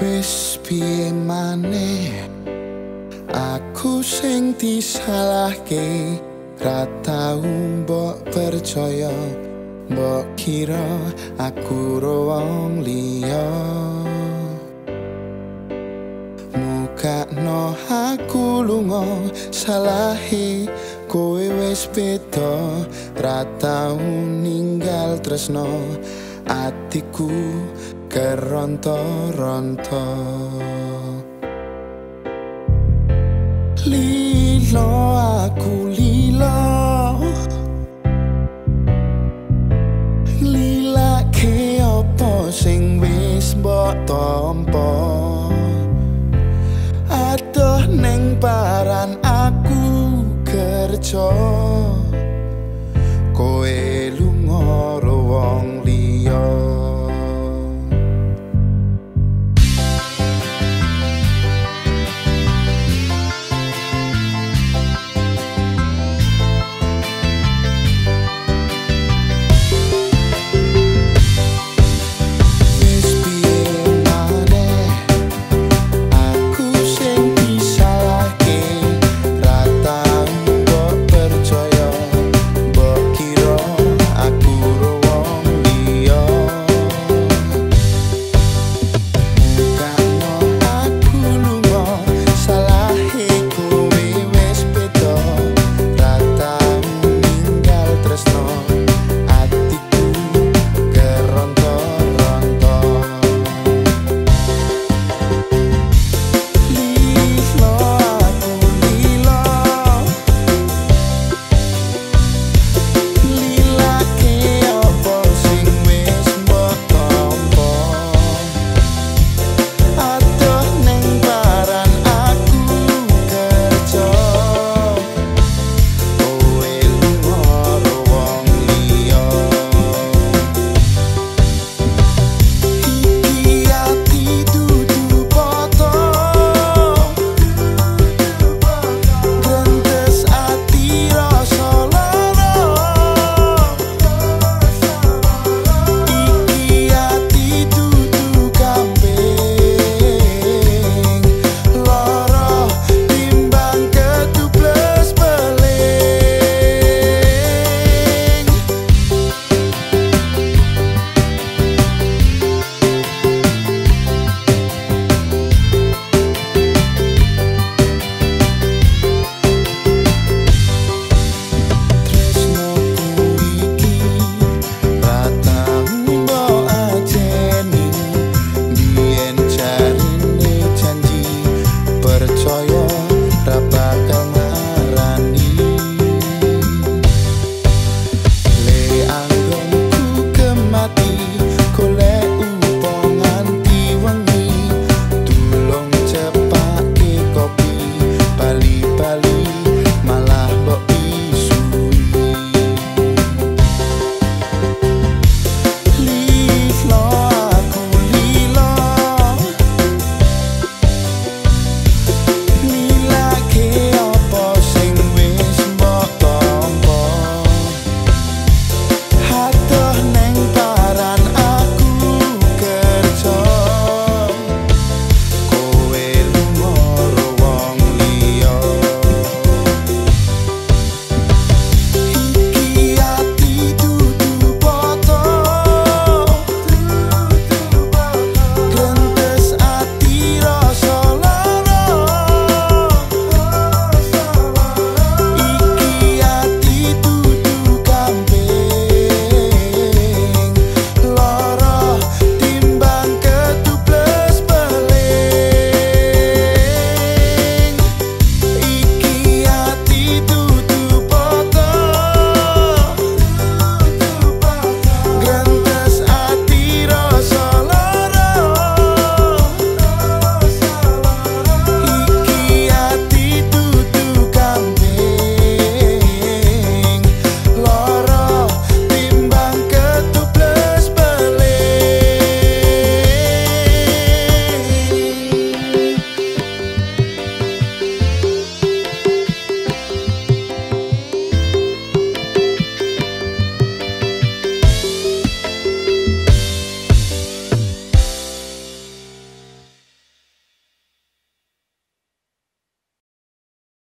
wis piye maneh? Aku sing disalahke ra tau mbok percaya. Mbok kira aku wong liya. Muka no aku lunga salahi kowe wis beda. Ra tau ninggal tresno atiku keronto-ronto Lilo aku lilo Lila ke opo sing wis mbok tompo Aduh neng paran aku kerja. Kowe